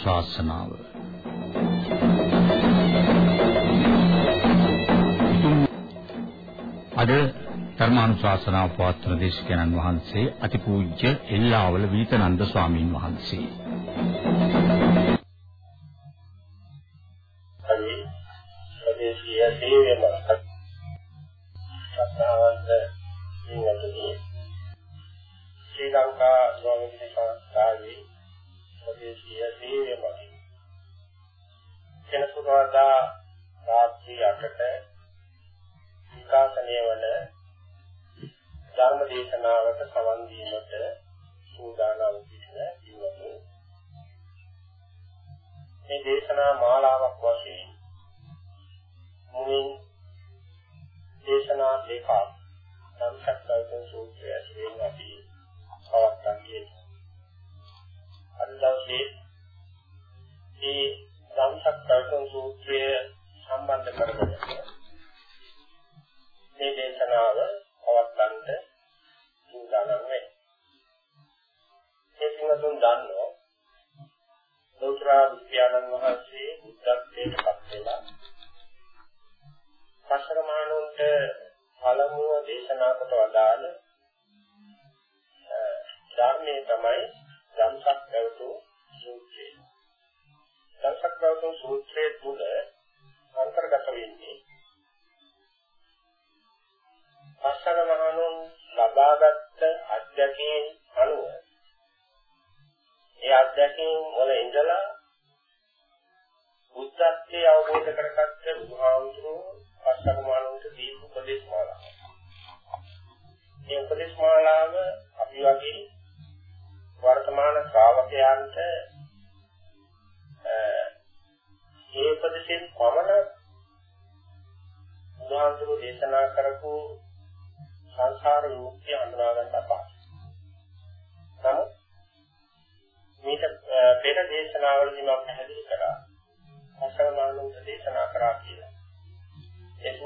ධර්මානුශාසනාව අද ධර්මානුශාසනාව පවත්වන දේශකයන්න් වහන්සේ අතිපූජ්‍ය එල්ලාවල වීතනන්ද ස්වාමීන් වහන්සේ.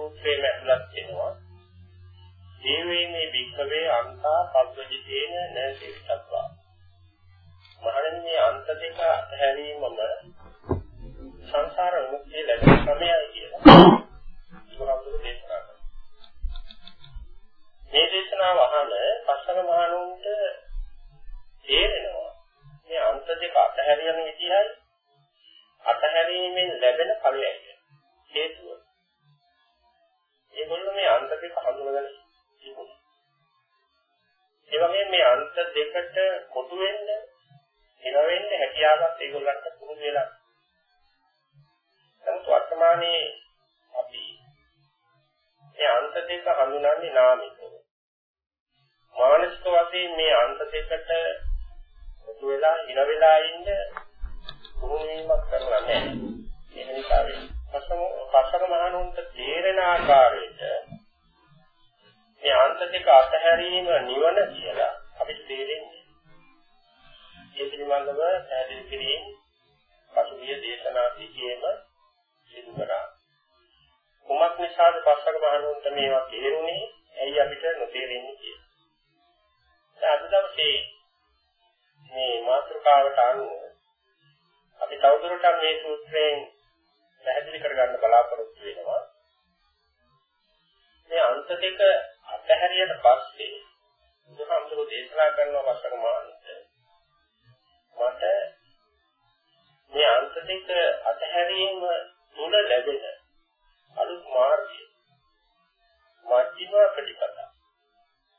සූත්‍රයෙන් ඇතුළත් වෙනවා. දේවේමේ භික්ඛවේ අන්තා පබ්බජිතේන නසෙත්තවා. මහණෙනි අන්ත දෙක හැරීමම සංසාර මුක්තිය ලැබෙන ක්‍රමයයි කියලා. බුදුරජාණන් දේශනා කළා. මේ දේශනාව අහන පස්වන මහණුන්ට තේරෙනවා මේ අන්ත දෙක අතහැරියන විදිහයි අතහැරීමෙන් ලැබෙන ඵලයයි හේතුව ඒගොල්ලෝ මේ අන්ත දෙක හඳුනගන්න තිබුණා. ඒ වගේම මේ අන්ත දෙකට කොටු වෙන්න, හිර වෙන්න හැකියාවක් ඒගොල්ලන්ට පුරුදු වෙලා. නමුත් වර්තමානයේ අපි මේ අන්ත දෙක හඳුනන්නේ නාමිකව. මානසික වශයෙන් මේ අන්ත දෙකට කොටු වෙලා, හිර වෙලා ඉන්න පුරුදු වීමක් කරලා නැහැ. ඒ නිසා වෙන්නේ කස්සප මහණුන්ට තේරෙන ආකාරයට මේ අන්තික අතහැරීම නිවන කියලා අපිට තේරෙන්නේ. ඒ පිළිබඳව පැහැදිලි කිරීම පසුගිය දේශනා කිහිපෙම සිදු කරා. කුමක් නිසාද පස්සක මහණුන්ට මේවා තේරුනේ? ඇයි අපිට නොතේරෙන්නේ කියලා. අද දවසේ මේ මාතෘකාවට අනුව අපි තවදුරටත් මේ සූත්‍රයෙන් පැහැදිලි කරගන්න බලාපොරොත්තු වෙනවා. මේ අංශ දෙක අතහැරියට පස්සේ බුදුහාමුදුරු දේශනා කරන වසකමාන්ත මට මේ අංශ දෙක අතහැරීම තුල ලැබෙන අලුත් මාර්ගය මධ්‍යම ප්‍රතිපදා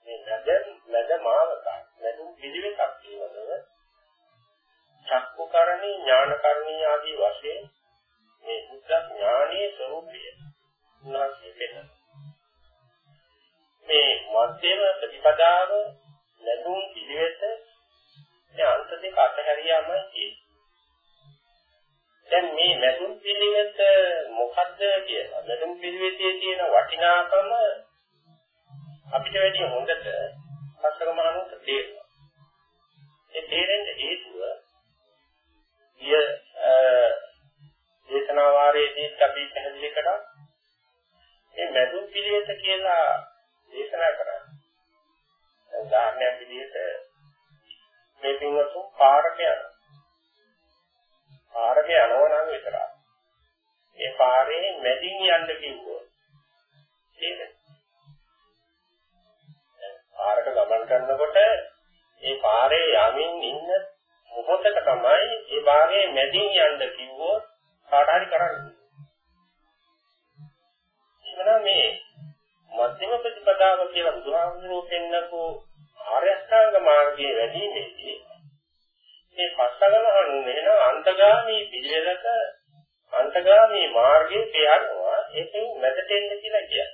මේ නැද නැද මාර්ගය නැදු පිළිවෙතක් කියවලව චක්කකරණී ඥානකරණී ආදී වශයෙන් මේ බුද්ධ ඥානයේ ස්වરૂපය උන්වහන්සේ පෙන්නන මේ මධ්‍යම ප්‍රතිපදාව ලැබුම් පිළිවෙත දැන් අන්ත දෙක අතහැරියාම ඒ. දැන් මේ ලැබුම් පිළිවෙත මොකද්ද කියලා? ලැබුම් පිළිවෙතේ තියෙන වටිනාකම අපිට වැඩි හොඳට සතරමහනුත් තේරෙනවා. ඒ තේරෙන්න හේතුව ය දේශනා වාරයේදී අපි පැහැදිලි කළා මේ මැදුම් පිළිවෙත කියලා දේශනා කරා. උදාහරණයක් විදිහට මේ පින්වතු පාරට යන පාරට යනවා නම් විතරයි. මේ පාරේ මැදින් යන්න කිව්වොත් ඒක පාරට ගමන් කරනකොට මේ පාරේ යමින් ඉන්න මොහොතක තමයි මේ පාරේ මැදින් යන්න කිව්වොත් කාට හරි කරන්නේ. එහෙනම් මේ මධ්‍යම ප්‍රතිපදාව කියලා බුදුහාමුදුරුවෝ පෙන්නපු ආර්ය අෂ්ටාංග මාර්ගයේ වැඩිමේදී මේ පස්සගමහන් වෙන අන්තගාමී පිළිවෙලක අන්තගාමී මාර්ගයේ පයනවා ඒකෙන් මැදට එන්න කියලා කියන්නේ.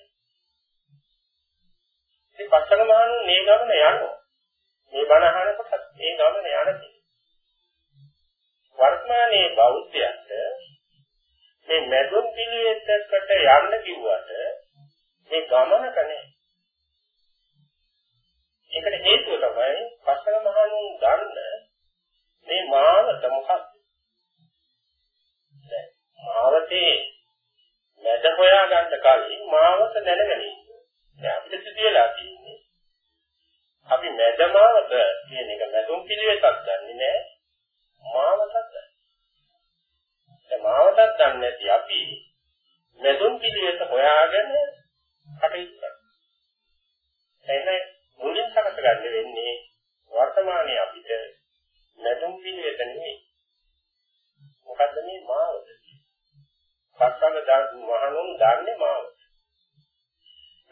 ඉතින් පස්සගමහන් මේ ගමන යනවා. මේ බණ අහනකොට මේ ගමන යන්නේ. වර්තමානයේ බෞද්ධයන්ට මේ මැදුම් පිළිවෙතකට යන්න කිව්වට මේ ගමනක නෑ. ඒකට හේතුව තමයි පස්සගමහන් ගන්න මේ මාවත මොකක්ද? මාවතේ මැද හොයා ගන්න කලින් මාවත දැනගෙන ඉන්න. දැන් අපිට සිදුවලා තියෙන්නේ අපි මැද මාවත කියන එක මැදුම් පිළිවෙතක් දන්නේ නැහැ. මාවතක් දන්නේ. දැන් මාවතක් දන්නේ නැති අපි මැදුම් පිළිවෙත හොයාගෙන කටයුතු කරනවා. එහෙනම් මුලින් සකස් ගන්න වෙන්නේ වර්තමානයේ අපිට නැතුම් පිළිවෙත නෙමෙයි. මොකද්ද මේ මාවත? පස්සඟ මහණුන් දන්නේ මාවත.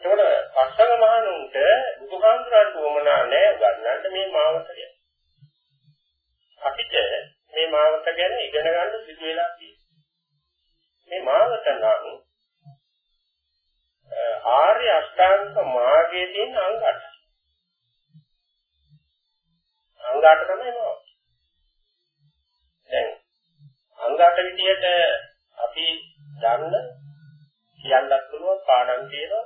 ඒකට පස්සඟ මහණුන්ට බුදුහාමුදුරන්ට වමනා නැහැ ගන්නන්න මේ මාවත ගැන. අපිට මේ මාවත ගැන ඉගෙන ගන්න සිදු වෙලා තියෙනවා. මේ මාවත නම් ආර්ය අෂ්ටාංග මාර්ගයේ තියෙන අංග 8. අංග 8 තමයි මාවත. දැන් අංගාට විදියට අපි දන්න කියන්නත් පුළුවන් පාඩම් කියනවා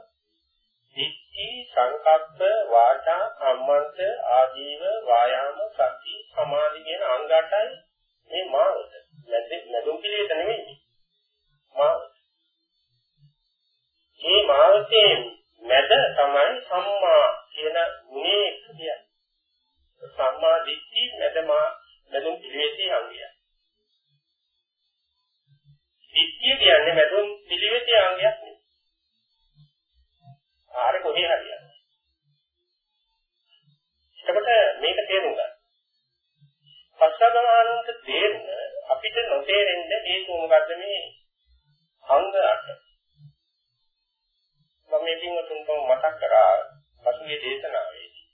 දික්ටි සංකප්ප වාචා කම්මන්ත ආදීව වායාම සති සමාධි කියන අංගාටයි මේ මාවත නැදුම් පිළිවෙත නෙමෙයි මේ මාවතේ මැද තමයි සම්මා කියන ගුණේ කියන්නේ සම්මා දිට්ඨි මැදමා නැදුම් පිළිවෙතේ අංගයක් සිද්ධිය කියන්නේ මැදුම් පිළිවෙතේ අංගයක් නෙවෙයි. ආර කොහේ හරියන්නේ. එතකොට මේක තේරුම් ගන්න. පස්සගමනන්ත තේරුම අපිට නොතේරෙන්න හේතුව මොකද්ද මේ අංග අට. මම මේ පින්වතුන්ට මතක් කරා පසුගිය දේශනාවේදී.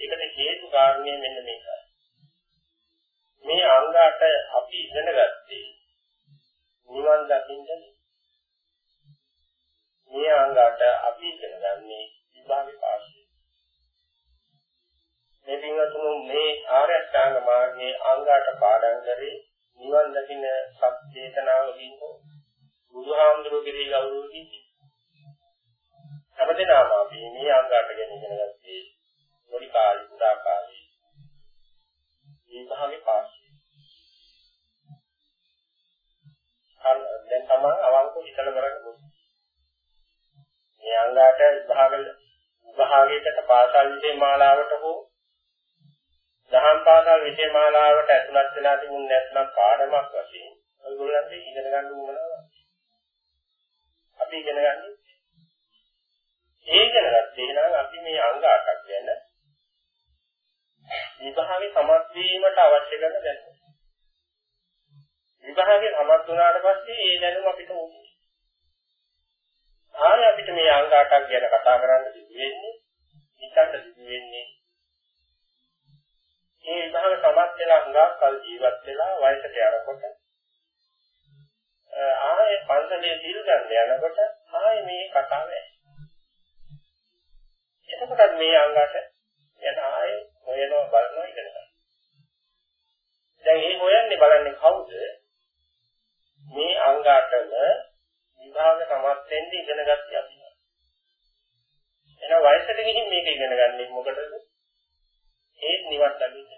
ඒකට හේතු කාරණය මෙන්න මේකයි. මේ අංග අට අපි ඉගෙනගත්තේ නිවන් දකින්න. මේ අංග අට අපි ඉගෙනගන්නේ විභාගේ පාඩුවේ. මේ පින්වතුන් මේ ආර්ය අෂ්ටාංග මාර්ගයේ අංග අට පාඩම් කරේ නිවන් දකින්න සත්‍යේතනාවකින් බුදුහාමුදුරුවෝ කෙරෙහි ගෞරවකින් හැමදෙනාම අපි මේ අංගات ගැන ඉගෙන ගත්තේ පොඩි කාලේ පුරා කාලේ විභාගේ පාඩේ. දැන් තමයි අවංකව හිතලා කරන්නේ. මේ අංගාට විභාග විභාගයකට පාසල් විෂය මාලාවට හෝ දහම් පාසල් විෂය මාලාවට ඇතුළත් වෙලා තිබුණ නැත්නම් පාඩමක් වශයෙන් ඔයගොල්ලන්ට ඉගෙන ගන්න උවමනාවක්. අපි ඉගෙන ගන්න. ඒ ඉගෙන ගත්තේ නම් අපි මේ අංග 8ක් ගැන විභාගේ සමත් වීමට අවශ්‍ය කරන දැනුම. විභාගේ සමත් වුණාට පස්සේ ඒ දැනුම අපිට ඕනේ. ආයෙ අපිට මේ අංග 8ක් ගැන කතා කරන්න සිදු වෙන්නේ හිතන්න සිදු වෙන්නේ මේ විභාග සමත් වෙලා හුඟක් කල් ජීවත් වෙලා වයසට යනකොට ආයෙ පන්සලේ සිල් ගන්න යනකොට ආයෙ මේ කතාව ඇයි. එතකොට මේ අංගට යන ආයෙ හොයනවා බලනවා ඉගෙන ගන්න. දැන් මේ හොයන්නේ බලන්නේ කවුද? මේ අංගාටම විභාග සමත් වෙන්න ඉගෙන ගන්න අපි. එහෙනම් වයසට ගිහින් මේක ඉගෙන ගන්න මොකටද? ඒත් නිවන් දකින්න.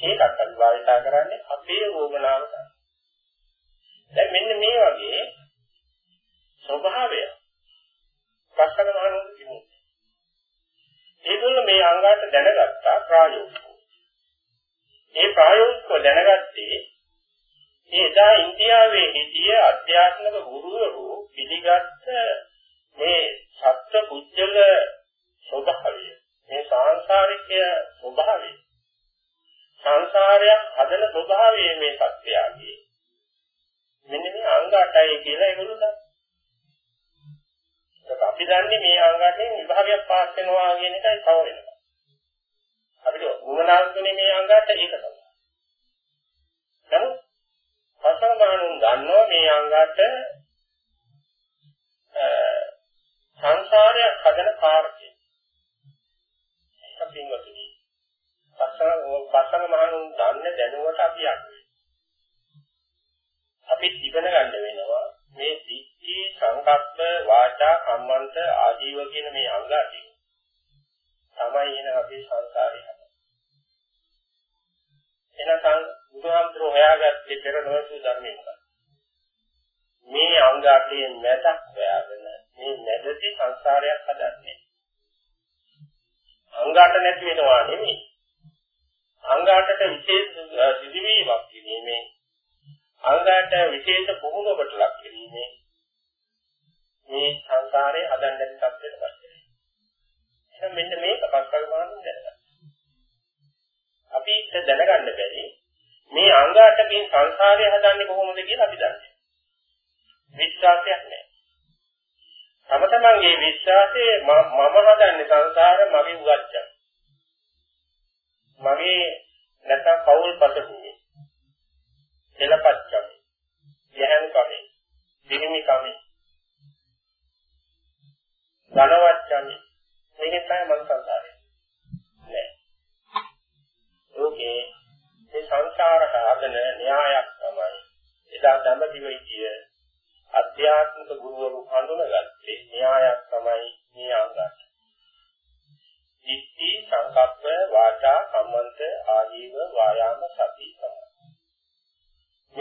ඒකත් අපි භාවිතා කරන්නේ අපේ වෝමනාවට. දැන් මෙන්න මේ වගේ ස්වභාවය මේ අංගාට දැනගත්තා ප්‍රායෝගිකව. ඒ ප්‍රායෝගික ඔක්කොම දැනගත්තේ ඒ එදා ඉන්දියාවේ හිටිය අධ්‍යාත්මික ගුරුවරු පිළිගත්ත මේ සත්‍ය පුජ්‍යල ස්වභාවය මේ සාංශාරික ස්වභාවය සංසාරයක් හදන ස්වභාවය මේ සත්‍යයගේ මෙන්න මේ අංග 8යි කියලා ඒගොල්ලෝ දන්නවා. ඒක අපි දන්නේ මේ අංග 8ෙන් විභාගයක් පාස් වෙනවා කියන එකයි තව වෙනවා. අපිට උමනාන්තුනේ මේ අංග 8 ඒක තමයි. නමුත් පසමහණුන් දන්නවා මේ අංග 8 සංසාරයක් හදන කාර්යය. ඒක පින්වතුනි. පසම පසම මහණුන් දන්නේ දැනුවට අපි යන්නේ. අපි ඉගෙන ගන්න වෙනවා මේ සිද්ධි සංකප්ප වාචා කම්මන්ත ආජීව කියන මේ අංග අටි තමයි එන අපේ සංසාරේ හද. එනකන් බුදුහාමුදුරුවෝ හොයාගත්තේ පෙර නොසු ධර්මයෙන්. මේ අංග අටේ මැදක් සංසාරය හදන්නේ කොහොමද කියලා අපි දන්නේ. විශ්වාසයක් නැහැ. තම තමන්ගේ විශ්වාසයේ මම හදන්නේ සංසාර මගේ උගච්චන.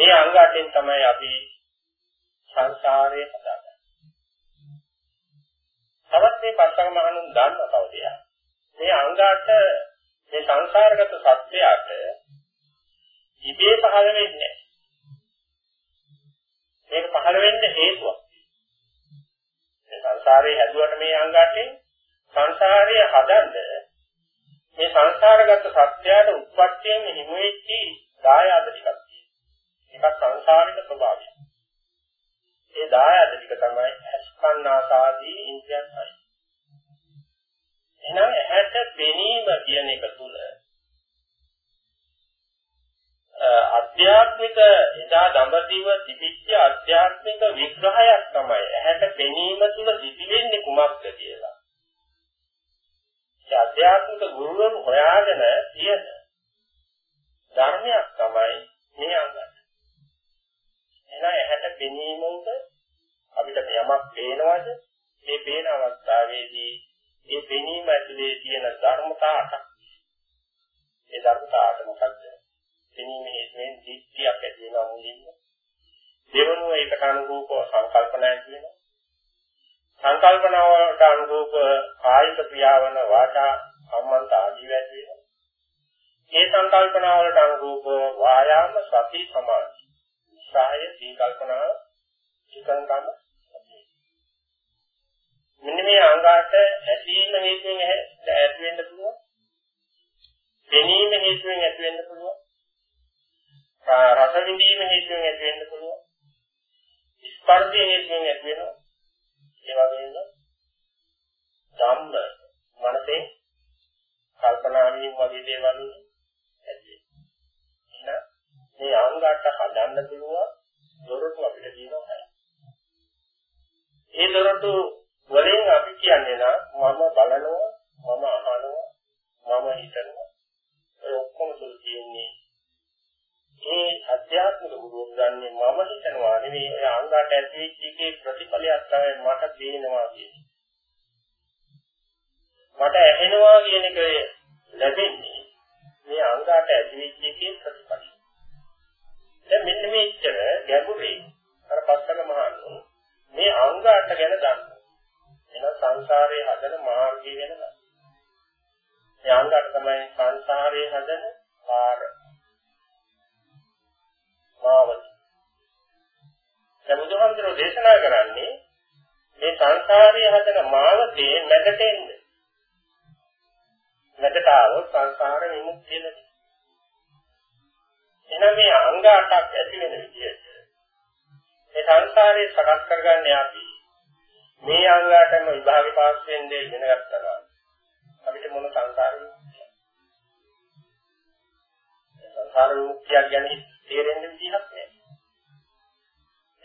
මේ අංග අටෙන් තමයි අපි සංසාරේ හදාගන්නේ. තවත් මේ පස්සක මහණුන් දන්න කවුදයා. මේ අංග අට මේ සංසාරගත සත්‍යයට ඉබේ පහළ වෙන්නේ නැහැ. මේක පහළ වෙන්න හේතුවක්. මේ සංසාරේ හැදුවට මේ අංග අටෙන් සංසාරය හදන්න මේ සංසාරගත සත්‍යයට උත්පත්තියෙන් හිමු වෙච්චි දායාද ටිකක් එකක් සංසාරික ස්වභාවය. ඒ දායාද ටික තමයි අස්කන්නාසාදී ඉන්ද්‍රියන්යි. එහෙනම් ඇහැට පෙනීම කියන එක තුල ආධ්‍යාත්මික එදා දඹදිව තිබිච්ච ආධ්‍යාත්මික විග්‍රහයක් තමයි ඇහැට පෙනීම තුල සිටින්නේ කුමක්ද කියලා. ඒ ආධ්‍යාත්මික ගුරුවරු හොයාගෙන තියෙන ධර්මයක් තමයි මේ අංගය. එහෙනම් ඇහැට පෙනීම උද අපිට යමක් පේනවද? මේ පේන අවස්ථාවේදී මේ පෙනීම ඇතුලේ තියෙන ධර්මතාවට ඒ ධර්මතාවට මොකද්ද? පෙනීම හේතුවෙන් දිට්ඨියක් ඇති වෙනවා මුලින්ම. දෙවනුව ඒකට අනුරූපව සංකල්පනා ඇති වෙනවා. සංකල්පනාවට අනුරූප කායික ක්‍රියාවන වාචා සම්මන්ත ආදී ඇති වෙනවා. මේ සංකල්පනාවලට අනුරූප වායාම සති සමාධි උත්සාහය සීකල්පනාව චිකංකම මෙන්න මේ අංගාට ඇසීම හේතුවෙන් ඇති වෙන්න පුළුවන්. දැනීම හේතුවෙන් ඇති වෙන්න පුළුවන්. රස විඳීම හේතුවෙන් ඇති වෙන්න පුළුවන්. ස්පර්ශය හේතුවෙන් ඇති වෙනවා. ඒ වගේම ධම්ම මනසේ කල්පනා වීම වගේ දේවල් ඇති වෙනවා මේ අංගකට හදන්න පුළුවන් දොරටු අපිට තියෙනවා හය. ඒ දොරටු වලින් අපි කියන්නේ නම් මම බලනවා, මම අහනවා, මම හිතනවා. ඒ ඔක්කොම තුල තියෙන්නේ මේ අධ්‍යාත්මික ගුරුවරු ගන්නේ මම හිතනවා නෙවෙයි ඒ අංගකට ඇතිවෙච්ච එකේ ප්‍රතිඵලයක් තමයි මට පේනවා කියන්නේ. මට ඇහෙනවා කියන එක ලැබෙන්නේ මේ අංගකට ඇතිවෙච්ච එකේ ප්‍රතිඵලයක්. දැන් මෙන්න මේ ඉතර ගැඹුරින් අර පස්සක මහන්නු මේ අංග අට ගැන දන්නවා. එහෙනම් සංසාරයේ හදන මාර්ගය ගැන දන්නවා. මේ අංග අට තමයි සංසාරයේ හදන පාර. මාවත. දැන් බුදුහාමුදුරෝ දේශනා කරන්නේ මේ සංසාරයේ හදන මාවතේ මැදට එන්න. මැදට આવොත් සංසාර විමුක්තිය ලැබෙනවා. එහෙනම් මේ අංග 8ක් ඇති වෙන විදිහට මේ සංසාරේ සකස් කරගන්නේ අපි මේ අංග 8ම විභාගේ පාස් වෙන්නේ ඉගෙන ගත්තා නම් අපිට මොන සංසාරේ සංසාර විමුක්තිය කියන්නේ තේරෙන්න විදිහක් නෑ.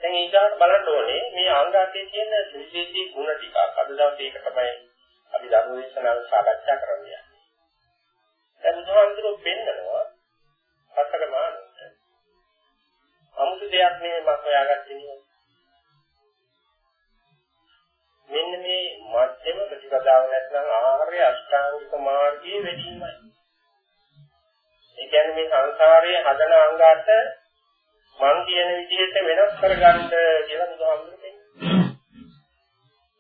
දැන් ඊගාට බලන්න ඕනේ මේ අංග 8 තියෙන විශේෂී ගුණ ටික අද දවසේ ඒක තමයි අපි ධර්ම දේශනාව සාකච්ඡා කරන්නේ. දැන් බුදුහාමුදුරුවෝ පෙන්නනවා සතර මානට. 아무තු දෙයක් නෙමෙයි මම හොයාගත්තේ නේද? මෙන්න මේ මධ්‍යම ප්‍රතිපදාව නැත්නම් ආර්ය අෂ්ටාංගික මාර්ගයේ වැඩිමයි. ඒ කියන්නේ මේ සංසාරයේ හදන අංගات මං කියන විදිහට වෙනස් කරගන්න කියලා බුදුහාමුදුරුවෝ කියන්නේ.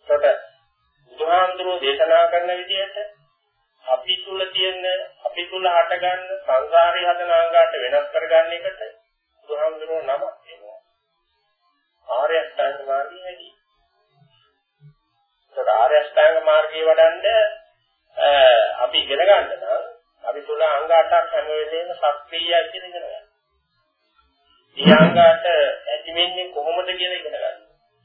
කොට බුදුහාමුදුරුවෝ දේශනා කරන විදිහට අපි තුල තියෙන අපි තුල හටගන්න සංසාරේ හදන ආකාරයට වෙනස් කරගන්න එකට බුදුහාමුදුරුවෝ නමක් දෙනවා. ආර්ය අෂ්ටාංග මාර්ගය හැදී. ඒත් ආර්ය අෂ්ටාංග මාර්ගය වඩන්න අපි ඉගෙන ගන්න නම් අපි තුල අංග 8ක් හැම වෙලේම සක්‍රියයි කියලා ඉගෙන ගන්න. මේ අංග 8 ඇති වෙන්නේ කොහොමද කියලා ඉගෙන ගන්න.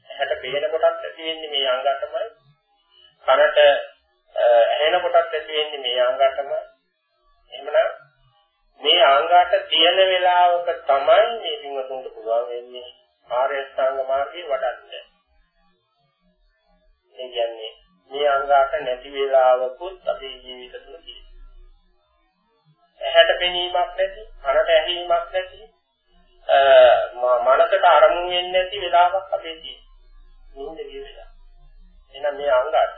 ඇහැට පේන කොටත් ඇති වෙන්නේ මේ අංග 8මයි. කරට ඇහෙන කොටත් ඇති වෙන්නේ මේ අංග 8මයි. එහෙමනම් මේ ආංගාට තියෙන වෙලාවක තමයි මේ පින්වතුන්ට පුළුවන් වෙන්නේ ආර්ය අෂ්ටාංග මාර්ගේ වඩන්න. ඒ කියන්නේ මේ අංගාක නැති වෙලාවකුත් අපේ ජීවිත තුළ තියෙනවා. ඇහැට පෙනීමක් නැති, කනට ඇහිීමක් නැති, මනසට අරමුණු වෙන්නේ නැති වෙලාවක් අපේ තියෙනවා. එහෙනම් මේ අංගාට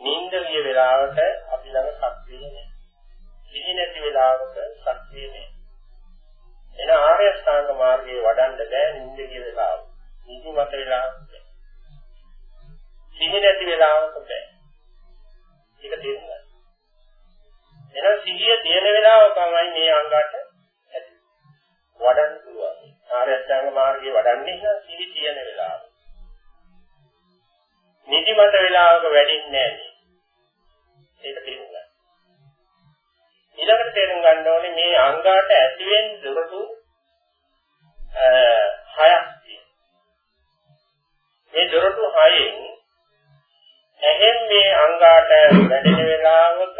නිින්ද ගිය වෙලාවට අපි ළඟ සක්‍රිය නැහැ. සිහි නැති වෙලාවක සක්‍රිය නැහැ. එන ආර්ය ශ්‍රාංග මාර්ගයේ වඩන්න බෑ නිින්ද ගිය වෙලාව. නිදිමත වෙලාවක බෑ. සිහි නැති වෙලාවක බෑ. ඒක තේරුම් ගන්න. එහෙනම් සිහිය තියෙන වෙලාව තමයි මේ අංගات ඇති. වඩන්න පුළුවන්. ආර්ය අෂ්ටාංග මාර්ගයේ වඩන්නේ නම් සිහි තියෙන වෙලාව. නිදිමත වෙලාවක වැඩින්නේ නැහැ. ඒක තේරුම් ගන්න. ඊළඟට තේරුම් ගන්න ඕනේ මේ අංගාට ඇතුලෙන් දුරතු අ හයක් තියෙනවා. මේ දුරතු හයෙන් එහෙන් මේ අංගාට වැඩෙන වෙලාවක,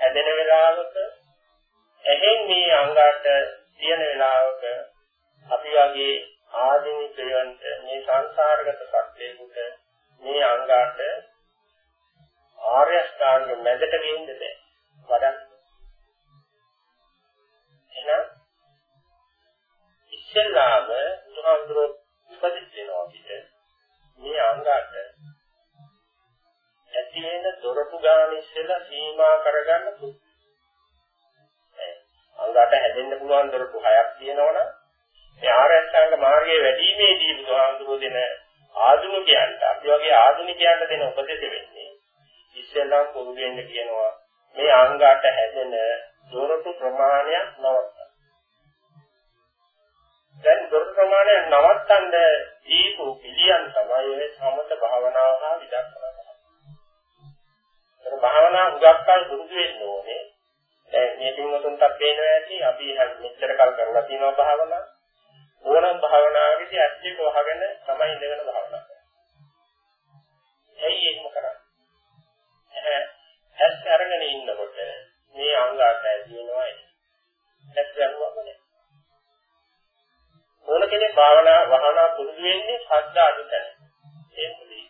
හැදෙන වෙලාවක, එහෙන් මේ අංගාට තියෙන වෙලාවක අපි වගේ ආධිනිකයන්ට මේ සංසාරගත සත්‍යයකට මේ අංගාට ආර්ය ශ්‍රාංග මැදට ගෙන්න බෑ. වඩා එහෙනම් ඉස්සෙල්ලාම බුදුහාමුදුරුවෝ උපදෙස් දෙනවා අපිට මේ අංගات ඇති වෙන දොරටු ගාන ඉස්සෙල්ලා සීමා කරගන්න පුළුවන්. අංගات හැදෙන්න පුළුවන් දොරටු හයක් තියෙනවනම් මේ ආරස්සංග මාර්ගයේ වැඩිීමේදී බුදුහාමුදුරුවෝ දෙන ආධුනිකයන්ට අපි වගේ ආධුනිකයන්ට දෙන උපදෙස් වෙන්නේ ඉස්සෙල්ලා පොදු වෙන්න කියනවා මේ අංගات හැදෙන දොරටු ප්‍රමාණයක් නවත්තන්න. දැන් දොරටු ප්‍රමාණය නවත්තන්න දීපු පිළියම් තමයි ඔය සමත භාවනාව හා විදර්ශනා. ඒක භාවනා හුඟක් කල් පුරුදු වෙන්න ඕනේ. දැන් මේ පින්වතුන්ට පේනවා ඇති අපි මෙච්චර කල් කරලා තියෙනවා භාවනා. ඕනම භාවනාවකදී ඇත්තට වහගෙන තමයි ඉඳගෙන භාවනා කරන්නේ. ඇයි එහෙම කරන්නේ? ඇස් අරගෙන ඉන්නකොට මේ අංග අටය තියෙනවා. නැත්නම් නෑ ඕන කෙනෙක් භාවනා වහනා පුරුදු වෙන්නේ ශ්‍රද්ධා අධිතන. ඒකදී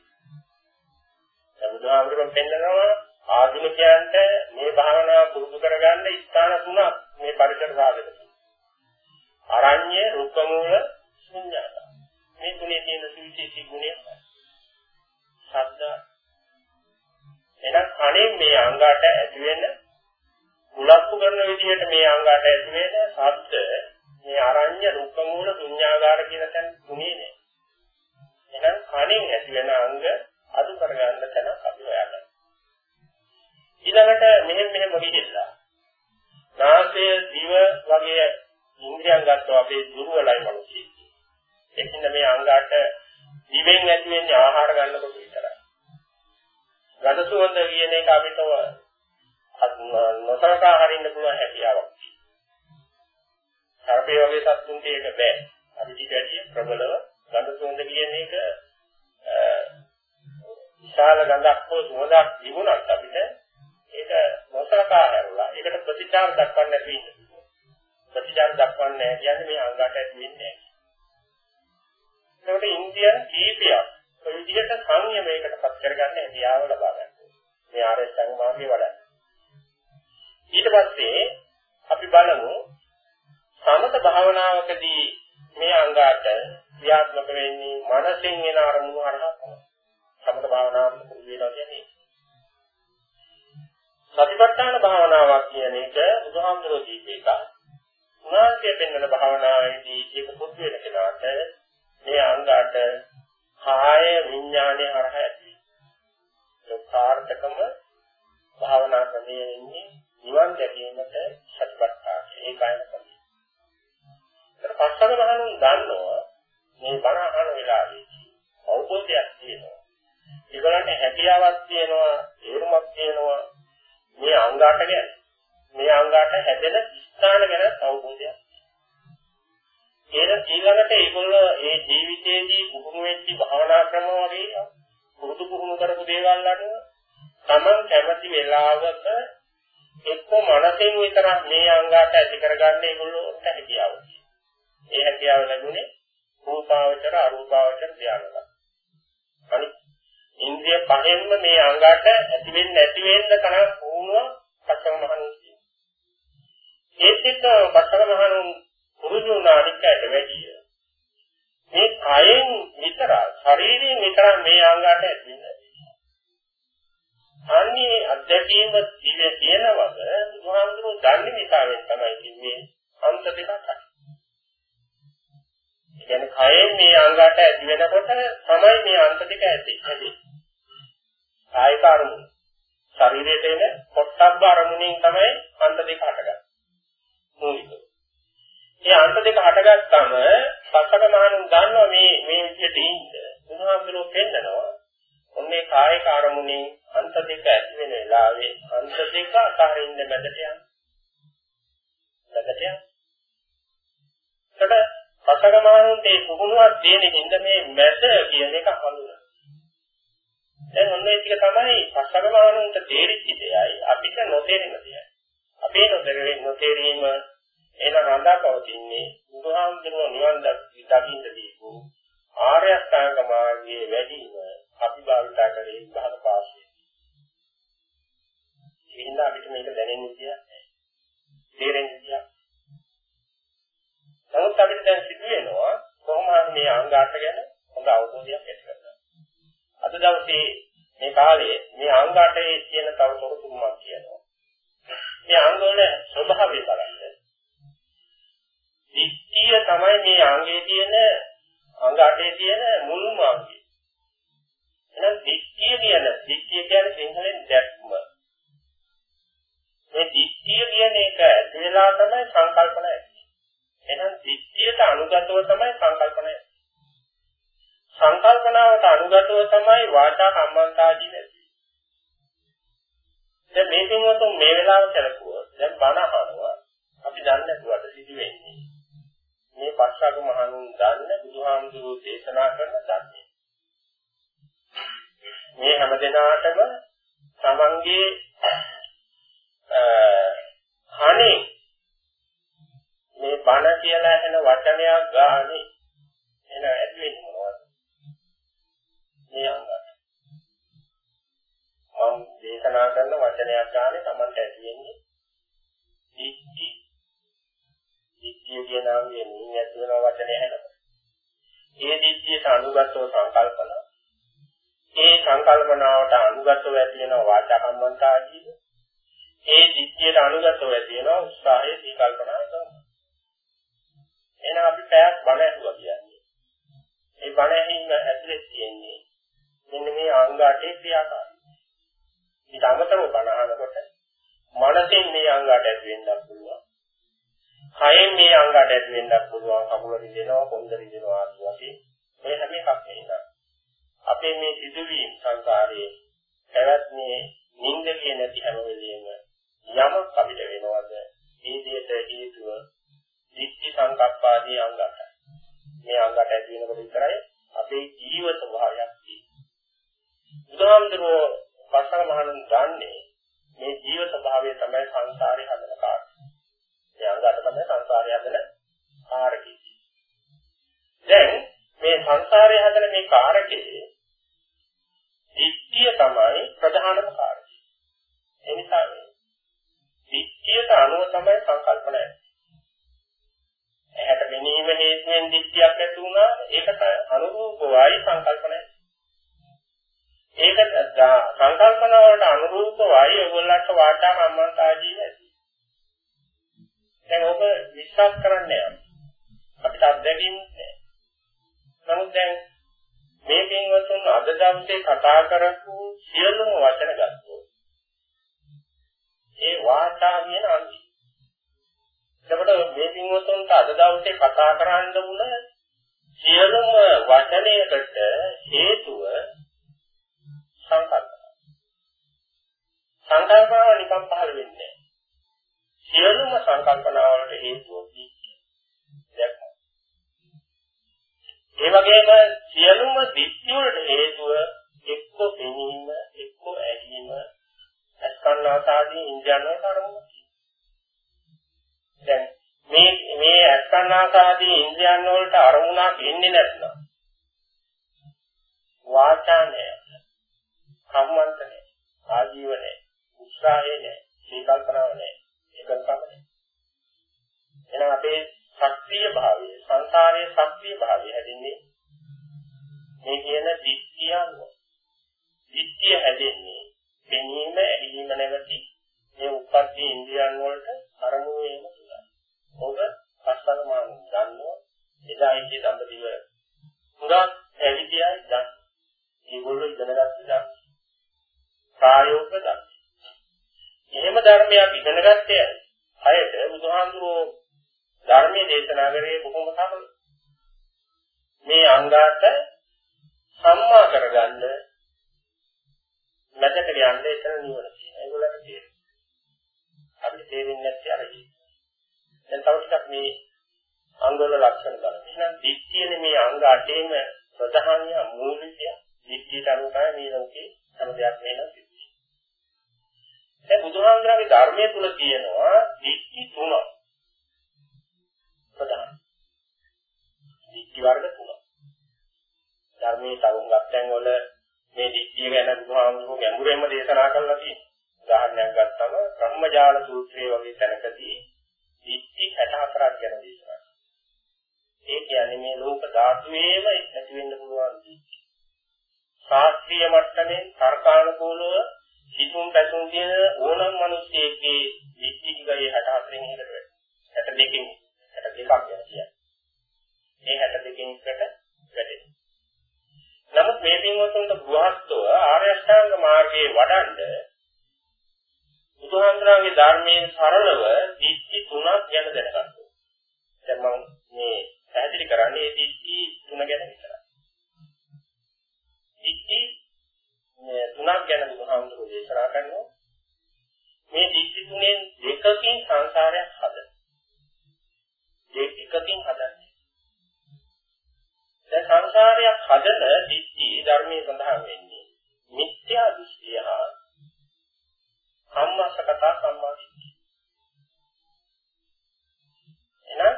සමුදාවරම පෙන්නනවා ආධුනිකයන්ට මේ භාවනා පුරුදු කරගන්න ස්ථාන තුනක් මේ පරිසර සාධක අරඤ්‍ය රුක්ක මූල ශුන්‍යත. මේ තුනේ තියෙන සුවිශේෂී ගුණය ශ්‍රද්ධා. එහෙනම් කණේ මේ අංගාට ඇති වෙන කුලප්පු කරන විදිහට මේ අංගات ඇති වෙන ශබ්ද මේ අරඤ්‍ය, රුක්ක මූල, ශුන්‍යාගාර කියන තැන තුනේ නෑ. එහෙනම් කණෙන් ඇති වෙන අංග අඩු කරගන්න තැනක් අපි හොයාගන්න. ඊළඟට මෙහෙම මෙහෙම ගිහිල්ලා නාසය දිව වගේ ඉන්ද්‍රියන් ගත්තොත් අපේ දුර්වලයි මිනිස්සු. එකින් මේ අංගාට දිවෙන් ඇති වෙන්නේ ආහාර ගන්නකොට විතරයි. ගඳ සුවඳ කියන එක අපිට නොසලකා හරින්න පුළුවන් හැකියාවක්. සර්පේ වගේ සත්තුන්ට ඒක බෑ. අපිට වැඩි ප්‍රබලව ගඳ සුවඳ කියන එක විශාල ගඳක් හෝ සුවඳක් තිබුණත් අපිට ඒක නොසලකා හැරලා ඒකට ප්‍රතිචාර දක්වන්න නැති ඉන්න. ප්‍රතිචාර දක්වන්නේ නැහැ කියන්නේ මේ අංගකට ඇති වෙන්නේ නැහැ. ඒකට ඉන්දියන් කීපයක් ඔය විදිහට සංයමයකට පත් කරගන්න හැකියාව ලබා ගන්නවා. මේ ආරේ සංමාර්ගයේ වඩා. ඊට පස්සේ අපි බලමු සමත භාවනාවකදී මේ අංගාට ක්‍රියාත්මක වෙන්නේ මනසෙන් එන අරමුණු හරහා තමයි. සමත භාවනාවට පුරුදු වෙනවා කියන්නේ. සතිපට්ඨාන භාවනාවක් කියන එක බුදුහාමුදුරුවෝ දීපේක. උනාසිය පෙන්වන භාවනාවේදී ඒක පුරුදු වෙන කෙනාට මේ අංගාට කාය විඥානයේ හරහා ඇති. ඒ කාර්යකම භාවනා ක්‍රමයේ ඉන්නේ නිවන් දැකීමට සතිපට්ඨාන ඒකයින තමයි. ඒත් පස්සක මහණුන් දන්නවා මේ බණ අහන වෙලාවේදී අවබෝධයක් තියෙනවා. ඒගොල්ලන්ට හැකියාවක් තියෙනවා, ඒරුමක් තියෙනවා මේ අංගාට ගැන. මේ අංගාට හැදෙන ස්ථාන ගැන අවබෝධයක්. ඒක ඊළඟට ඒගොල්ලෝ ඒ ජීවිතයේදී පුහුණු වෙච්ච භාවනා ක්‍රම වගේ පුරුදු පුහුණු කරපු දේවල් අනුව Taman කැමති වෙලාවක එක්ක මනසෙන් විතරක් මේ අංගාත ඇති කරගන්න ඒගොල්ලෝට හැකියාව ඒ හැකියාව ලැබුණේ රූපාවචර අරූපාවචර ධානයල. හරි. ඉන්ද්‍රිය පහෙන්ම මේ අංගාත ඇති වෙන්නේ නැති වෙන්න තරම් වුණ පස්වම මහන්සි. ඒකිට පස්වම මහන් පුරුදුනා අනිකයට වැඩි. මේ කයෙන් විතර ශරීරයෙන් විතර මේ අංගාත ඇති වෙන්නේ. අන්නේ අධ්‍යක්ීම දන්නේ නිසාවෙන් තමයි කිව්වේ අන්ත දෙකක් අයි. ඒ කියන්නේ කයෙන් මේ අංගات ඇති වෙනකොට තමයි මේ අන්ත දෙක ඇති වෙන්නේ. කායික අරමුණ. ශරීරයට එන පොට්ටබ්බ අරමුණෙන් තමයි අන්ත දෙක හටගන්නේ. මූලික. මේ අන්ත දෙක හටගත්තාම පස්සක මහණුන් දන්නවා මේ මේ විදිහට ඉන්න. බුදුහාමුදුරුවෝ පෙන්නනවා. ඔන්නේ කායික අරමුණේ අන්ත දෙක ඇති වෙන වෙලාවේ අන්ත දෙක අතරින්ද මැදට යන. අංගාටේ තියෙන තව තොරතුරු කියනවා. මේ අංගවල ස්වභාවය බලන්න. දිට්ඨිය තමයි මේ අංගයේ තියෙන අංග අටේ තියෙන මුල්ම අංගය. එහෙනම් දිට්ඨිය කියන දිට්ඨිය කියන්නේ සිංහලෙන් දැක්ම. මේ දිට්ඨිය කියන එක ඇති වෙලා තමයි සංකල්පන ඇති. එහෙනම් දිට්ඨියට අනුගතව තමයි සංකල්පන ඇති. සංකල්පනාවට අනුගතව තමයි වාචා කම්මන්තාදී නැති. අනුගතව ඇති වෙන වාචා සම්බන්ධාදී. ඒ දිට්ඨියට අනුගතව ඇති වෙන උත්සාහයේ සීකල්පනා කරනවා. එහෙනම් අපි පැයක් බණ ඇහුවා කියන්නේ. ඒ බණ ඇහිම ඇතුලේ තියෙන්නේ මෙන්න මේ අංග අටේ ක්‍රියාකාරීත්වය. ඊට අමතරව බණ අහනකොට මනසෙන් මේ අංග අට ඇති වෙන්නත් පුළුවන්. කයෙන් මේ අංග ඇති වෙන්නත් පුළුවන් කකුල රිදෙනවා කොන්ද රිදෙනවා ආදී වශයෙන් මේ හැම එකක් නෙවෙයි. අපේ මේ සිදුවීම් සංසාරයේ පැවැත්මේ නිින්දකේ නැති හැම වෙලෙම යමක් අපිට වෙනවද ඒ දෙයට හේතුව දික්ටි සංකප්පාදී අංගට. මේ අංගට ඇති වෙනකොට විතරයි අපේ ජීව ස්වභාවයක් තියෙන්නේ. බුදුහාමුදුරුවෝ වසල මහණන් දන්නේ මේ ජීව ස්වභාවය තමයි සංසාරේ හදන කාර්යය. මේ අංගට තමයි සංසාරය හදන කාර්යය. දැන් මේ සංසාරය හදන මේ කාර්යයේ දික්තිය තමයි ප්‍රධානම කාර්යය. ඒ නිසා දික්තියට අනුව තමයි සංකල්පන ඇති. ඇහැට මෙනීම හේතුවෙන් දික්තියක් ඇති වුණා ඒකට අනුරූපවයි සංකල්පන ඇති. ඒක සංකල්පන වලට අනුරූපවයි ඔයගොල්ලන්ට වාචා මම්මන්තාජී ඇති. දැන් ඔබ විශ්වාස කරන්න යන්න. අපිට අත්දැකීම් නැහැ. නමුත් දැන් මේ පින්වතුන් අද දවසේ කතා කරපු සියලුම වචන ගත්තොත් ඒ වාචා කියන අංගය. එතකොට මේ පින්වතුන්ට අද දවසේ කතා කරන්න උන සියලුම වචනයකට හේතුව සංකල්ප. සංකල්පව නිකම් පහළ වෙන්නේ නැහැ. සියලුම සංකල්පනාවලට හේතුව දැක්ම. ඒ වගේම සියලුම දිට්ඨි වලට හේතුව එක්ක පෙනීම, එක්ක ඇලීම, අස්කන්නාසාදී ඉන්ද්‍රයන් වලට අරමුණ. දැන් මේ මේ අස්කන්නාසාදී ඉන්ද්‍රයන් වලට අරමුණක් එන්නේ නැත්නම් වාචානය, කම්මන්තනය, ආජීවනය, උත්සාහය නෑ, සීකල්පනාව නෑ, ඒකකම නෑ. එහෙනම් අපේ ශක්තිය භාවය සංසාරයේ ශක්තිය භාවය හැදෙන්නේ මේ කියන දිට්ඨිය අනුව. දිට්ඨිය හැදෙන්නේ පෙනීම ඇලීම නැවති මේ උප්පත්ති ඉන්ද්‍රියන් වලට අරමුණු වීම තුලයි. ඔබ පස්සගමාන ගන්නවා එදායිගේ දඹදිව පුරා ඇවිදියයි ගන්න. ඒගොල්ලෝ ඉගෙනගත්ත දා. ප්‍රායෝගික දා. එහෙම ධර්මයක් ඉගෙන ගත්තේ අයට බුදුහාමුදුරුවෝ ධර්මයේ දේශනා කරේ බොහොම සරල. මේ අංගාට සම්මා කරගන්න මැදට යන්න එතන නිවන තියෙනවා. ඒගොල්ලන්ට තේරෙනවා. අපිට තේරෙන්නේ නැති අර ඒක. දැන් තව ටිකක් මේ අංගවල ලක්ෂණ බලන්න. එහෙනම් දිට්ඨියනේ මේ අංග අටේම ප්‍රධානිය මූලිකය. දිට්ඨියට අනුව තමයි මේ ලෝකේ හැම දෙයක් වෙනස් වෙන්නේ. දැන් බුදුහාමුදුරන්ගේ ධර්මයේ තුල තියෙනවා දිට්ඨි තුනක්. ප්‍රධාන. දිට්ඨි වර්ග තුනක්. ධර්මයේ තවුන්ගත් තැන් වල මේ දිට්ඨිය ගැන බුදුහාමුදුරුවෝ ගැඹුරෙන්ම දේශනා කරලා තියෙනවා. උදාහරණයක් ගත්තම බ්‍රහ්මජාල සූත්‍රයේ වගේ තැනකදී දිට්ඨි 64ක් ගැන දේශනා කරනවා. ඒ කියන්නේ මේ ලෝක ධාතුවේම ඇති වෙන්න පුළුවන් දිට්ඨි. ශාස්ත්‍රීය මට්ටමේ තර්කානුකූලව හිතුම් පැතුම් කියන ඕනම මිනිසෙකගේ දිට්ඨි ටිකේ 64 න් එකට 62කින් 62ක් ගැන කියන්නේ. මේ 62කින් එකට වැඩෙනවා. නමුත් මේ පින්වතුන්ට ගෘහස්තව ආර්ය අෂ්ටාංග මාර්ගයේ වඩන්ඩ බුදුහන්සේගේ ධර්මයේ සරලව දිට්ඨි තුනක් ගැන දැනගන්න. දැන් මම මේ පැහැදිලි කරන්නේ දිට්ඨි තුන ගැන විතරයි. දිට්ඨි තුනක් ගැන බුදුහන්සේ දේශනා කරනවා. මේ දිට්ඨි තුනෙන් දෙකකින් සංසාරයක් හදන. දෙකකින් හදන්නේ. දැන් සංසාරයක් හදන දිට්ඨි ධර්මයේ සඳහන් වෙන්නේ මිත්‍යා දෘෂ්ටිය හා සම්මාසකතා සම්මාදිට්ඨිය. එහෙනම්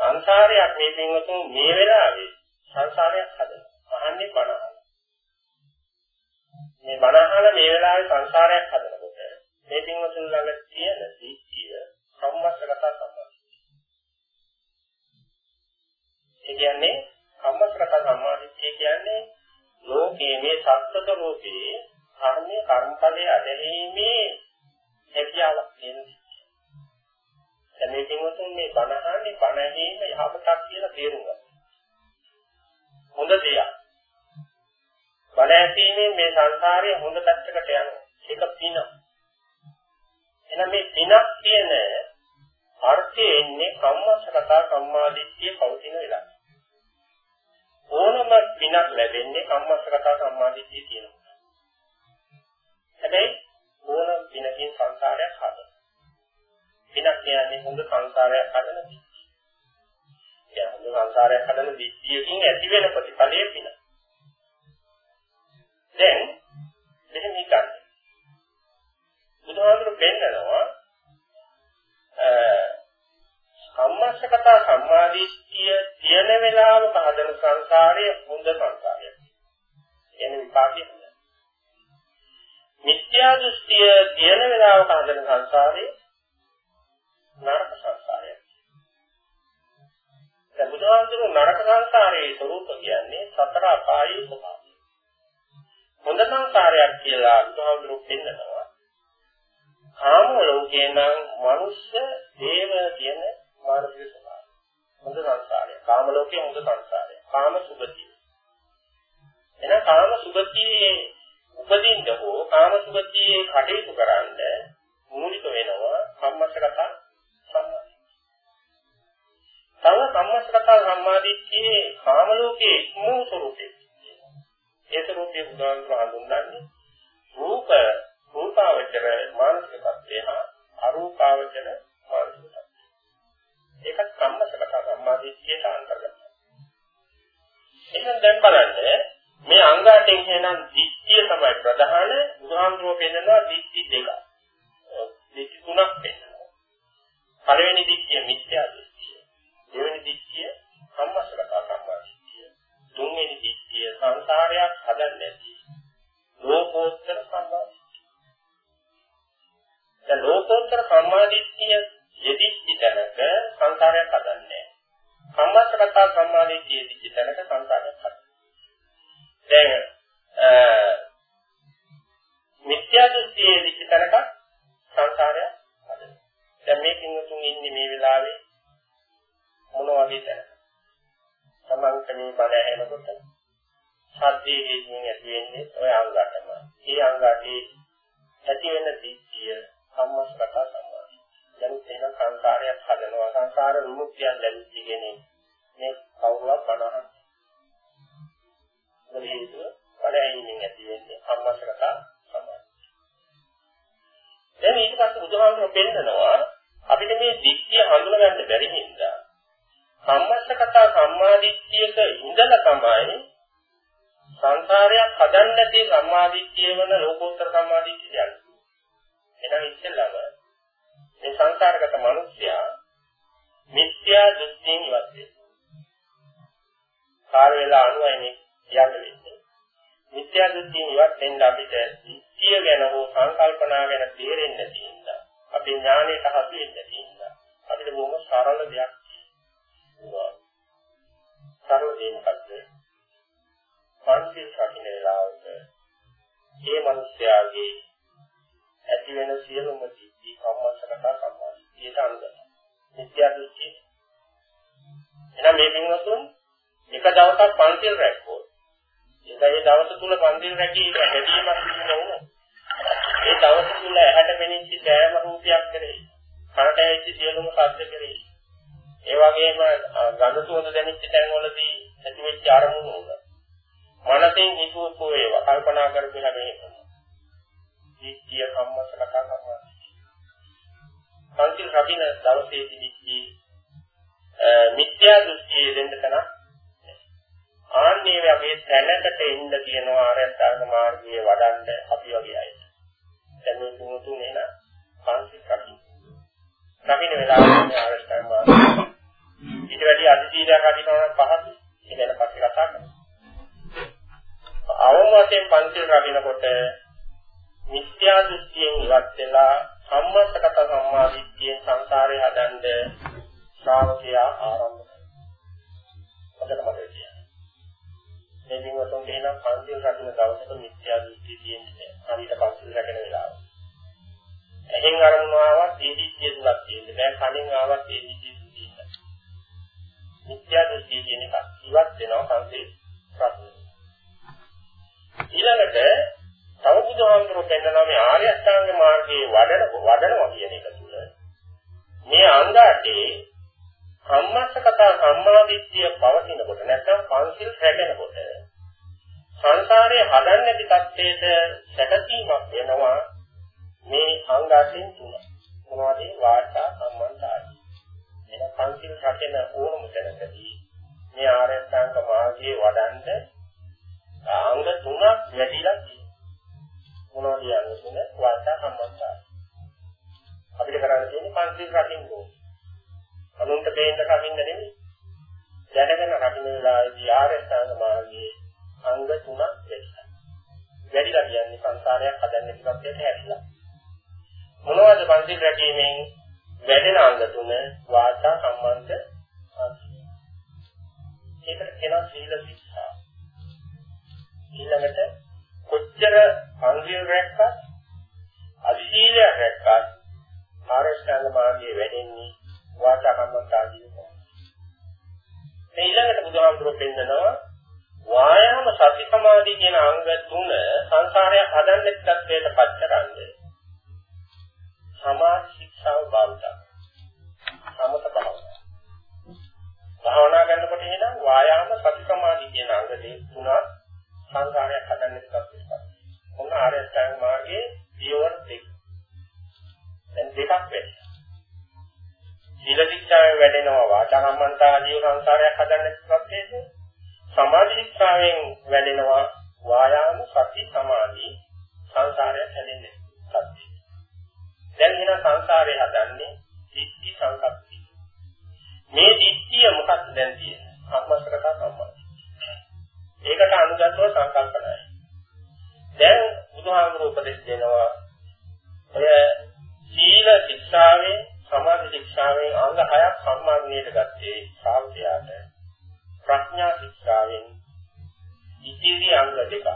සංසාරයක් මේ පින්වතුන් මේ වෙලාවේ සංසාරයක් හදන. අහන්නේ බණ මේ බණ මේ වෙලාවේ සංසාරයක් හදනකොට මේ පින්වතුන් ළඟ තියෙන දිට්ඨිය සම්මාසකතා සම්මාදිට්ඨිය. ඒ කියන්නේ කම්මස්කත සම්මාදිට්ඨිය කියන්නේ ලෝකයේ මේ සත්‍යක ලෝකයේ කර්මයේ කර්මඵලයේ අදැරීමේ හැකියාවක් තියෙනවා. එමේ කිව්වොත් මේ බණහන්නේ බණහීම යහපතක් කියලා තේරුම් ගන්න. හොඳ දෙයක්. බණ ඇසීමෙන් මේ සංසාරයේ හොඳ පැත්තකට යනවා. ඒක පින. එහෙනම් මේ පිනක් කියන අර්ථය එන්නේ කම්මස්සගත සම්මාදිට්ඨිය පවතින වෙලාව. ඕනම පිනක් ලැබෙන්නේ කම්මස්සගත සම්මාදිට්ඨිය තියෙනවා. හැබැයි ඕන පිනකින් සංසාරයක් හදන. පිනක් කියන්නේ හොඳ සංසාරයක් හදන දිට්ඨිය. ඒ හොඳ සංසාරයක් හදන දිට්ඨියකින් ඇති වෙන ප්‍රතිඵලයේ පින. දැන් මෙහෙම හිතන්න. බුදුහාමුදුරු පෙන්නනවා සම්මාසකත සම්මාදිට්ඨිය තියෙන වෙලාවක හදන සංසාරයේ හොඳ සංසාරයක්. එන විපාකයක්. මිත්‍යා දෘෂ්ටිය තියෙන වෙලාවක හදන සංසාරයේ නරක සංසාරයක්. දැන් බුදුහාමුදුරු නරක සංසාරයේ ස්වરૂප කියන්නේ සතර අපායේ ස්වභාවය. හොඳ සංසාරයක් කියලා බුදුහාමුදුරු පෙන්නනවා. කාම ලෝකේ නම් මනුෂ්‍ය දේව කියන මානසික ස්වභාවය. හොඳ සංසාරය. කාම ලෝකයේ හොඳ සංසාරය. කාම සුගතිය. එන කාම සුගතියේ උපදින්න හෝ කාම සුගතියේ කටයුතු කරන්න මූලික වෙනවා සම්මස්සගත සම්මාදිට්ඨිය. තව සම්මස්සගත සම්මාදිට්ඨියේ කාම ලෝකයේ ඉක්මූ ස්වરૂපේ. ඒ ස්වરૂපයේ උදාහරණ හඳුන්වන්නේ රූප රූපාවචර මානසික තත්ත්වය හා අරූපාවචර මානසික තත්ත්වය. ඒකත් කම්මසක සම්මාදිට්ඨියට අන්තර්ගතයි. එහෙනම් දැන් බලන්න මේ අංගාටෙන් එනනම් දිට්ඨිය තමයි ප්‍රධාන බුදුහාමුදුරුවෝ පෙන්නනවා දිට්ඨි දෙක. දිට්ඨි තුනක් පෙන්නනවා. පළවෙනි දිට්ඨිය මිත්‍යා දිට්ඨිය. දෙවෙනි දිට්ඨිය කම්මසක සම්මාදිට්ඨිය. තුන්වෙනි දිට්ඨිය සංසාරයක් හදන්නේ නැති ලෝකෝත්තර සම්මාදිට්ඨිය. දැන් ලෝකෝත්තර සම්මාදිට්ඨිය යෙදිච්ච තැනක සංසාරයක් හදන්නේ. සම්මාසගතා සම්මාදීති යෙදිච්ච තැනක සංසාරයක් හදන්නේ දැන් මිත්‍යා දෘෂ්ටියේ යෙදිච්ච තැනක සංසාරයක් හදන්නේ දැන් මේ කිනුතුන් ඉන්නේ මේ වෙලාවේ මොන වගේ තැනක? තමන්ට මේ බල ඇහෙනකොට සද්දේ හේතුන් ඇති වෙන්නේ ඔය අංග 8ම. ඒ අංග 8 විමුක්තියක් ලැබෙච්ච කෙනෙක් මේ කවුරුවත් බලන්න. මොකද වලයින්ින් ඇති වෙන්නේ සම්මස්කත සම්මාදී. දැන් ඊට පස්සේ බුදුහාමුදුරුවෝ පෙන්නනවා අපිට මේ දික්තිය හඳුනගන්න බැරි හින්දා සම්මස්කත සම්මාදිට්ඨියක ඉඳලා තමයි සංසාරයක් හදන්න නැති සම්මාදිට්ඨිය වෙන ලෝකෝත්තර පන්සිල් රකින්න වෙලාවට මේ මිනිස්යාගේ ඇති වෙන සියලුම සිද්ධි කම්මස්සකට සම්මාදිටියට අනුගතයි. මිත්‍යා දෘෂ්ටි. එහෙනම් මේ පින්වතුන් එක දවසක් පන්සිල් රැක්කොත් ඒ දවස තුල පන්සිල් රැකීම හැදීමක් සිදු වුණා. ඒ දවස තුල ඇහැට පෙනෙච්ච සෑම රූපයක් කෙරෙහි කනට ඇවිත් සියලුම ශබ්ද කෙරෙහි ඒ වගේම ගඳ සුවඳ දැනෙච්ච තැන්වලදී ඇති වෙච්ච අරමුණු උන මනසෙන් හිතුවෝ ඒවා කල්පනා කරපු හැම දිට්ඨිය කම්මසලක කරනවා. සංකීර්ණ රකින්න දවසේදී දිට්ඨිය මිත්‍යා දෘෂ්ටියේ දෙන්න තන ආන්නේ වගේ තැනකට එන්න කියනවා ආරයන්තාංග මාර්ගයේ වඩන්න අපි වගේ අය. දැන් මේ තුන තුන එන සංකීර්ණ රකින්න. රකින්න වෙලාවට ආරයන්තාංග මාර්ගය ඊට වැඩි අධිශීලයක් අදිනවා පහසු. ඒක ගැන පස්සේ කතා කරමු. අවම වශයෙන් පන්තිල් රකින්නකොට මිත්‍යා දෘෂ්ටියෙන් ඉවත් වෙලා සම්මතගත සම්මාදිට්ඨියෙන් සංසාරේ හදන්න ශ්‍රාවකයා ආරම්භ කරනවා. හොඳට මතක තියාගන්න. මේ වින්වතුන් කියන පන්තිල් රකින්න දවසක මිත්‍යා දෘෂ්ටි තියෙන්නේ හරියට පන්තිල් රැකෙන වෙලාව. එහෙන් අරමුණ ආවත් ඒ දිට්ඨිය තුලක් තියෙන්නේ නෑ කලින් ආවත් ඒ දිට්ඨිය තියෙන්නේ. මිත්‍යා දෘෂ්ටි කියන එක ඉවත් වෙනවා පන්තිල් රකින්න. ඊළඟට තව බුදුහාමුදුරුවෝ පෙන්නනවා මේ ආර්ය අෂ්ටාංග මාර්ගයේ වඩන වඩනවා කියන එක තුල මේ අංගාටේ සම්මස්සකතා සම්මාදිට්ඨිය පවතිනකොට නැත්නම් පංචිල් රැකෙනකොට සංසාරයේ හදන්නේ නැති තත්ත්වයට සැකසීමක් වෙනවා මේ අංගාටින් තුන. මොනවද වාචා සම්මන්තාදී. එන පංචිල් රැකෙන ඕනම තැනකදී මේ ආරයන්තාංග මාර්ගයේ වඩන්න අංග තුනක් වැඩිලා තියෙනවා. මොනවද කියන්නේ වාචා සම්මන්තාදී. අපිට කරන්න තියෙන්නේ පංචිල් රකින්න ඕනේ. අනුන්ට දෙන්න කමින්න නෙමෙයි. දැනගෙන රකින්න වෙලාවේදී ආරස්ථාන මාර්ගයේ අංග තුනක් වැඩිලා. වැඩිලා කියන්නේ සංසාරයක් හදන්න ටිකක් හැදිලා. මොනවද පංචිල් රැකීමෙන් වැඩෙන අංග තුන වාචා සම්බන්ධ ඒකට කියනවා සීල ශික්ෂා. ඊළඟට කොච්චර පංචිල් රැක්කත් අශීලය රැක්කත් ආරස්ථාන මාර්ගයේ වැඩෙන්නේ වාචා කම්මන්තාදී මේ ඊළඟට බුදුහාමුදුරුවෝ පෙන්නනවා වායාම සති සමාධි කියන අංග තුන සංසාරය හදන්න තත්ත්වයට පත් කරන්නේ සමාධි ශික්ෂාව භාවිත සමත භාවනා භාවනා කරනකොට එන වායාම සති සමාධි කියන අංග දෙක තුන සංසාරය හදන්න තත්ත්වයට පත් මොන ආරයන් මාර්ගයේ පියවර දෙක. දැන් දෙකක් වෙයි සීල ශික්ෂාවෙන් වැඩෙනවා වාචා කම්මන්තාදී සංසාරයක් හදන්න ප්‍රත්‍යේද සමාධි ශික්ෂාවෙන් වැඩෙනවා වායාම සති සමාධි සංසාරයක් හැදෙන්නේ සත්‍ය දැන් එන සංසාරේ හදන්නේ දිට්ඨි සංකප්පි මේ දිට්ඨිය මොකක්ද දැන් තියෙන්නේ? සම්මස්තරක සම්මාදී ඒකට අනුගතව සංකල්පනයි. දැන් බුදුහාමුදුරුවෝ උපදෙස් දෙනවා ඔය සීල ශික්ෂාවේ සමාධි ශික්ෂාවෙන් අංග හයක් සම්මානීයට ගත්තේ ශ්‍රාවකයාට. ප්‍රඥා ශික්ෂාවෙන් ඉතිරි අංග දෙක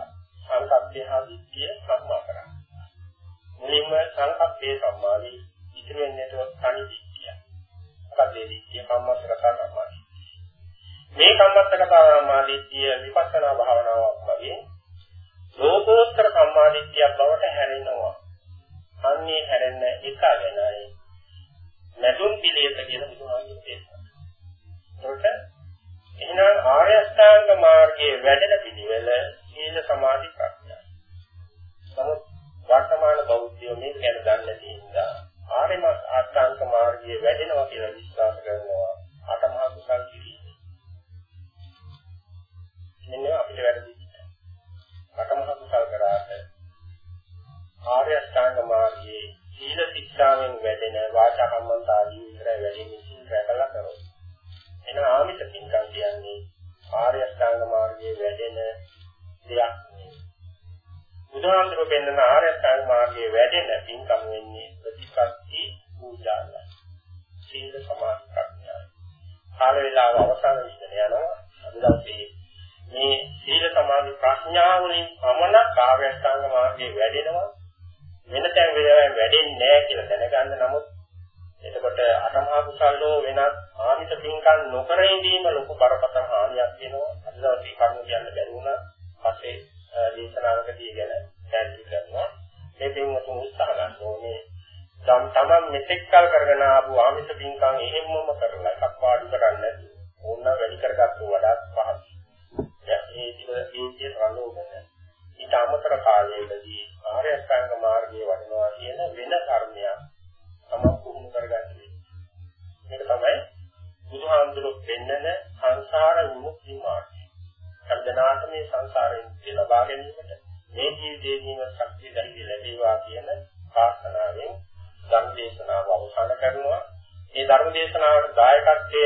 සංකප්පේ හා විද්‍ය සම්මා කරා. මුලින්ම සංකප්පේ සම්මාදී ඉතිරි වෙන්නේ තනි විද්‍ය මොකද විද්‍ය කම්මස්සක සම්මාදී. මේ කම්මස්සක සම්මාදීත්‍ය විපස්සනා භාවනාවක් වගේ ලෝකෝත්තර සම්මාදීත්‍යයක් බවට හැරෙනවා අන්නේ හැරෙන්න එක ගැනයි නැතුම් පිළියෙත කියන බුදුහාමුදුරුවෝ කියනවා. ඒකට එහෙනම් ආර්ය අෂ්ටාංග මාර්ගයේ වැඩෙන පිළිවෙල සීල සමාධි ප්‍රඥා. නමුත් වර්තමාන බෞද්ධයෝ මේක ගැන දන්නේ නැති නිසා ආර්ය අෂ්ටාංග මාර්ගයේ වැඩෙනවා කියලා විශ්වාස කරනවා අටමහා කුසල් කිරීම. මෙන්න අපිට වැරදි. අටමහා කුසල් කරාට ආර්ය අෂ්ටාංග මාර්ගයේ සීල ශික්ෂාවෙන් වැඩෙන වාචා කම්මන්ත ආදී විතරයි වැඩෙන්නේ සීල රැකලා කරොත්. එන ආමිත පින්කම් කියන්නේ ආර්ය අෂ්ටාංග මාර්ගයේ වැඩෙන දෙයක් නෙවෙයි. බුදුහාමුදුරුවෝ පෙන්නන ආර්ය අෂ්ටාංග මාර්ගයේ වැඩෙන පින්කම් වෙන්නේ ප්‍රතිපත්ති පූජාවයි. සීල සමාධි ප්‍රඥා. කාල වේලාව අවසන් වෙන්න යනවා. වලින් පමණ ආර්ය අෂ්ටාංග මාර්ගයේ වැඩෙනවා වෙන තැන් වේලාවෙන් වැඩෙන්නේ නැහැ කියලා දැනගන්න නමුත් එතකොට අටමහා කුසල්ලෝ වෙනත් ආමිත පින්කම් නොකර ඉඳීම ලොකු බරපතල හානියක් වෙනවා. අද දවසේ කර්ම කියන්න බැරි වුණා. පස්සේ දේශනාවකදී ගැන පැහැදිලි කරනවා. මේ පින්වතුන් උත්සාහ ගන්න ඕනේ. තම තමන් මෙතෙක් කල් කරගෙන ආපු ආමිත පින්කම් එහෙම්මම කරලා එකක් පාඩු කරන්නේ නැති. ඕන වැඩි කරගත්තු දායකත්වය